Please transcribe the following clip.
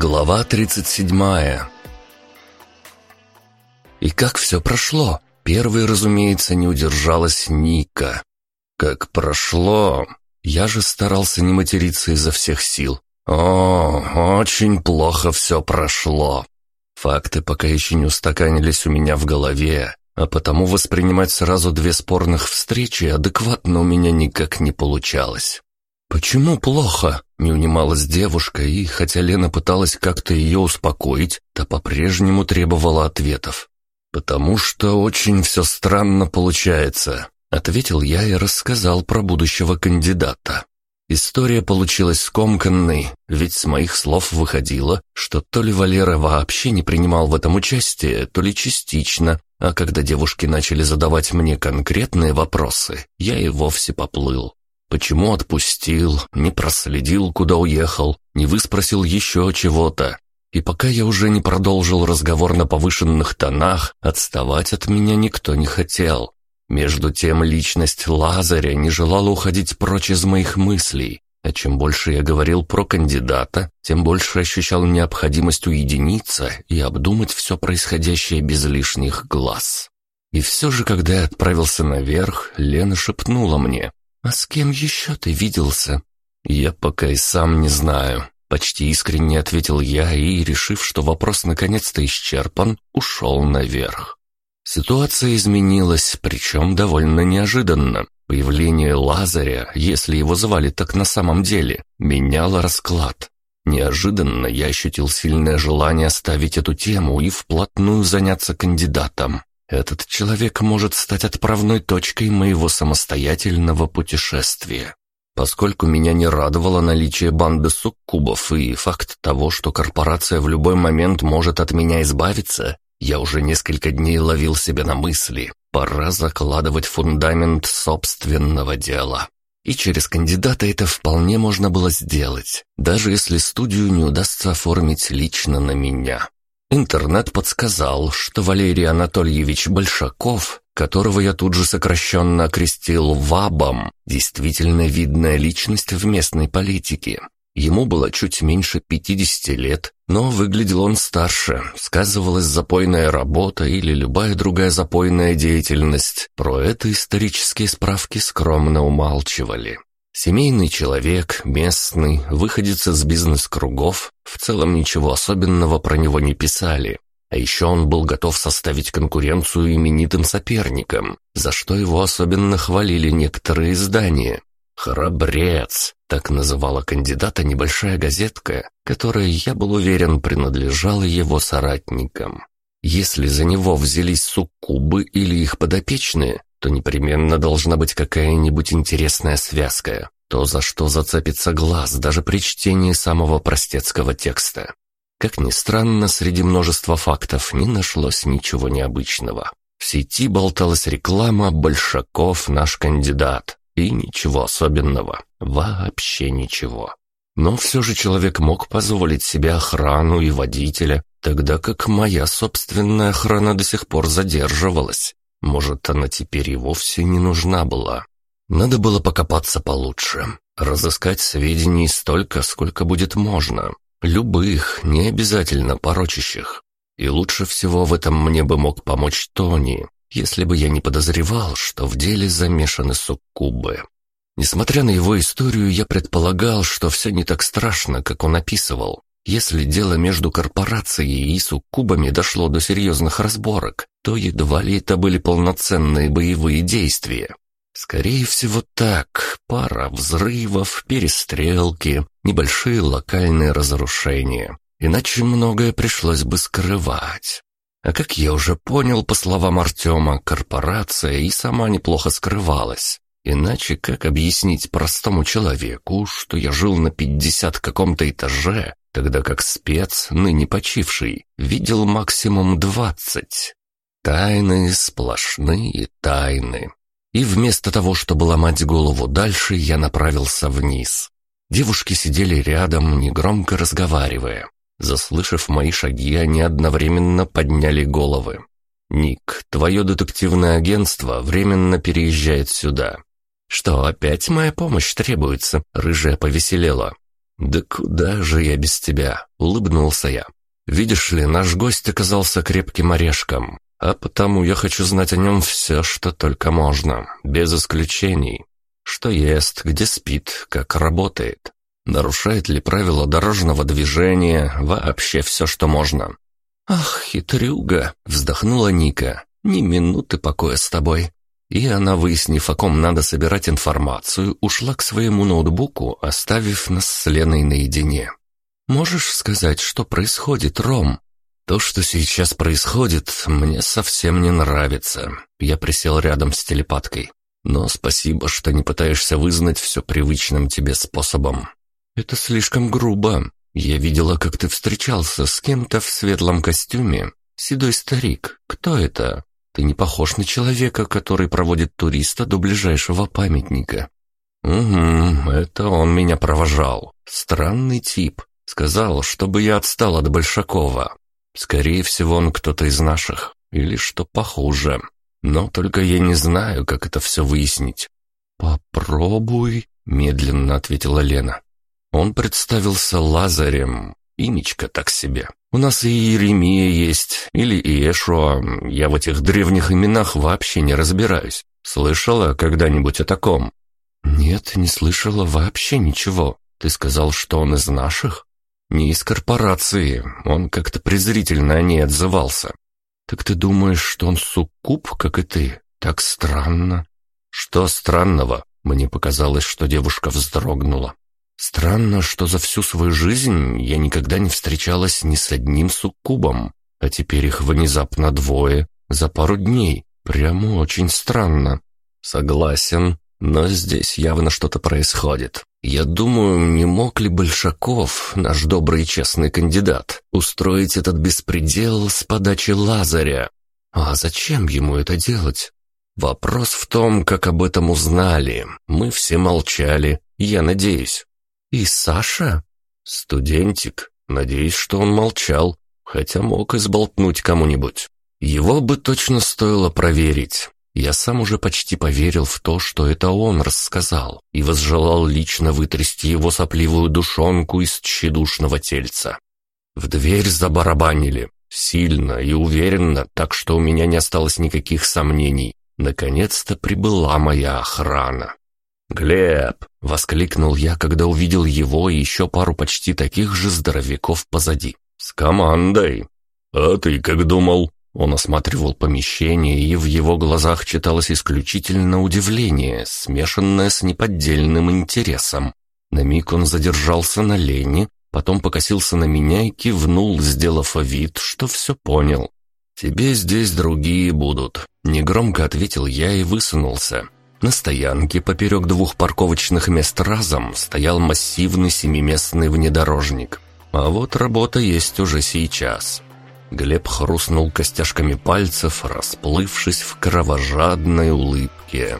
Глава 37 И как все прошло? Первой, разумеется, не удержалась Ника. Как прошло? Я же старался не материться изо всех сил. О, очень плохо все прошло. Факты пока еще не устаканились у меня в голове, а потому воспринимать сразу две спорных встречи адекватно у меня никак не получалось. «Почему плохо?» — не унималась девушка, и, хотя Лена пыталась как-то ее успокоить, то по-прежнему требовала ответов. «Потому что очень все странно получается», — ответил я и рассказал про будущего кандидата. История получилась скомканной, ведь с моих слов выходило, что то ли Валера вообще не принимал в этом участие, то ли частично, а когда девушки начали задавать мне конкретные вопросы, я и вовсе поплыл. Почему отпустил, не проследил, куда уехал, не выспросил еще чего-то. И пока я уже не продолжил разговор на повышенных тонах, отставать от меня никто не хотел. Между тем личность Лазаря не желала уходить прочь из моих мыслей, а чем больше я говорил про кандидата, тем больше ощущал необходимость уединиться и обдумать все происходящее без лишних глаз. И все же, когда я отправился наверх, Лена шепнула мне, «А с кем еще ты виделся?» «Я пока и сам не знаю», — почти искренне ответил я и, решив, что вопрос наконец-то исчерпан, ушел наверх. Ситуация изменилась, причем довольно неожиданно. Появление Лазаря, если его звали так на самом деле, меняло расклад. Неожиданно я ощутил сильное желание оставить эту тему и вплотную заняться кандидатом. Этот человек может стать отправной точкой моего самостоятельного путешествия. Поскольку меня не радовало наличие банды суккубов и факт того, что корпорация в любой момент может от меня избавиться, я уже несколько дней ловил себя на мысли. Пора закладывать фундамент собственного дела. И через кандидата это вполне можно было сделать, даже если студию не удастся оформить лично на меня. Интернет подсказал, что Валерий Анатольевич Большаков, которого я тут же сокращенно окрестил ВАБом, действительно видная личность в местной политике. Ему было чуть меньше 50 лет, но выглядел он старше, сказывалась запойная работа или любая другая запойная деятельность. Про это исторические справки скромно умалчивали. Семейный человек, местный, выходец из бизнес-кругов, в целом ничего особенного про него не писали. А еще он был готов составить конкуренцию именитым соперникам, за что его особенно хвалили некоторые издания. «Храбрец», так называла кандидата небольшая газетка, которая, я был уверен, принадлежала его соратникам. Если за него взялись суккубы или их подопечные, то непременно должна быть какая-нибудь интересная связка, то, за что зацепится глаз даже при чтении самого простецкого текста. Как ни странно, среди множества фактов не нашлось ничего необычного. В сети болталась реклама «Большаков наш кандидат» и ничего особенного, вообще ничего. Но все же человек мог позволить себе охрану и водителя, тогда как моя собственная охрана до сих пор задерживалась. Может, она теперь и вовсе не нужна была. Надо было покопаться получше, разыскать сведений столько, сколько будет можно. Любых, не обязательно порочащих. И лучше всего в этом мне бы мог помочь Тони, если бы я не подозревал, что в деле замешаны суккубы. Несмотря на его историю, я предполагал, что все не так страшно, как он описывал. Если дело между корпорацией и суккубами дошло до серьезных разборок, то едва ли это были полноценные боевые действия. Скорее всего так, пара взрывов, перестрелки, небольшие локальные разрушения. Иначе многое пришлось бы скрывать. А как я уже понял, по словам Артема, корпорация и сама неплохо скрывалась. Иначе как объяснить простому человеку, что я жил на пятьдесят каком-то этаже, тогда как спец, ныне почивший, видел максимум двадцать. Тайны, сплошные тайны. И вместо того, чтобы ломать голову дальше, я направился вниз. Девушки сидели рядом, негромко разговаривая. Заслышав мои шаги, они одновременно подняли головы. «Ник, твое детективное агентство временно переезжает сюда». «Что, опять моя помощь требуется?» — рыжая повеселела. «Да куда же я без тебя?» — улыбнулся я. «Видишь ли, наш гость оказался крепким орешком, а потому я хочу знать о нем все, что только можно, без исключений. Что ест, где спит, как работает, нарушает ли правила дорожного движения, вообще все, что можно». «Ах, хитрюга!» — вздохнула Ника. «Ни минуты покоя с тобой. И она, выяснив, о ком надо собирать информацию, ушла к своему ноутбуку, оставив нас с Леной наедине. «Можешь сказать, что происходит, Ром?» «То, что сейчас происходит, мне совсем не нравится». Я присел рядом с телепаткой. «Но спасибо, что не пытаешься вызнать все привычным тебе способом». «Это слишком грубо. Я видела, как ты встречался с кем-то в светлом костюме. Седой старик. Кто это?» Ты не похож на человека, который проводит туриста до ближайшего памятника». «Угу, это он меня провожал. Странный тип. Сказал, чтобы я отстал от Большакова. Скорее всего, он кто-то из наших. Или что похуже. Но только я не знаю, как это все выяснить». «Попробуй», — медленно ответила Лена. Он представился Лазарем. Имечко так себе. У нас и Иеремия есть, или Иешуа. Я в этих древних именах вообще не разбираюсь. Слышала когда-нибудь о таком?» «Нет, не слышала вообще ничего. Ты сказал, что он из наших?» «Не из корпорации. Он как-то презрительно о ней отзывался». «Так ты думаешь, что он суккуб, как и ты? Так странно». «Что странного?» Мне показалось, что девушка вздрогнула. Странно, что за всю свою жизнь я никогда не встречалась ни с одним суккубом, а теперь их внезапно двое за пару дней. Прямо очень странно. Согласен, но здесь явно что-то происходит. Я думаю, не мог ли Большаков, наш добрый и честный кандидат, устроить этот беспредел с подачи Лазаря? А зачем ему это делать? Вопрос в том, как об этом узнали. Мы все молчали, я надеюсь. «И Саша?» «Студентик. Надеюсь, что он молчал, хотя мог изболтнуть кому-нибудь. Его бы точно стоило проверить. Я сам уже почти поверил в то, что это он рассказал, и возжелал лично вытрясти его сопливую душонку из тщедушного тельца. В дверь забарабанили. Сильно и уверенно, так что у меня не осталось никаких сомнений. Наконец-то прибыла моя охрана. «Глеб!» — воскликнул я, когда увидел его и еще пару почти таких же здоровяков позади. «С командой!» «А ты как думал?» Он осматривал помещение, и в его глазах читалось исключительно удивление, смешанное с неподдельным интересом. На миг он задержался на Лене, потом покосился на меня и кивнул, сделав вид, что все понял. «Тебе здесь другие будут», — негромко ответил я и высунулся. На стоянке поперек двух парковочных мест разом стоял массивный семиместный внедорожник. А вот работа есть уже сейчас. Глеб хрустнул костяшками пальцев, расплывшись в кровожадной улыбке.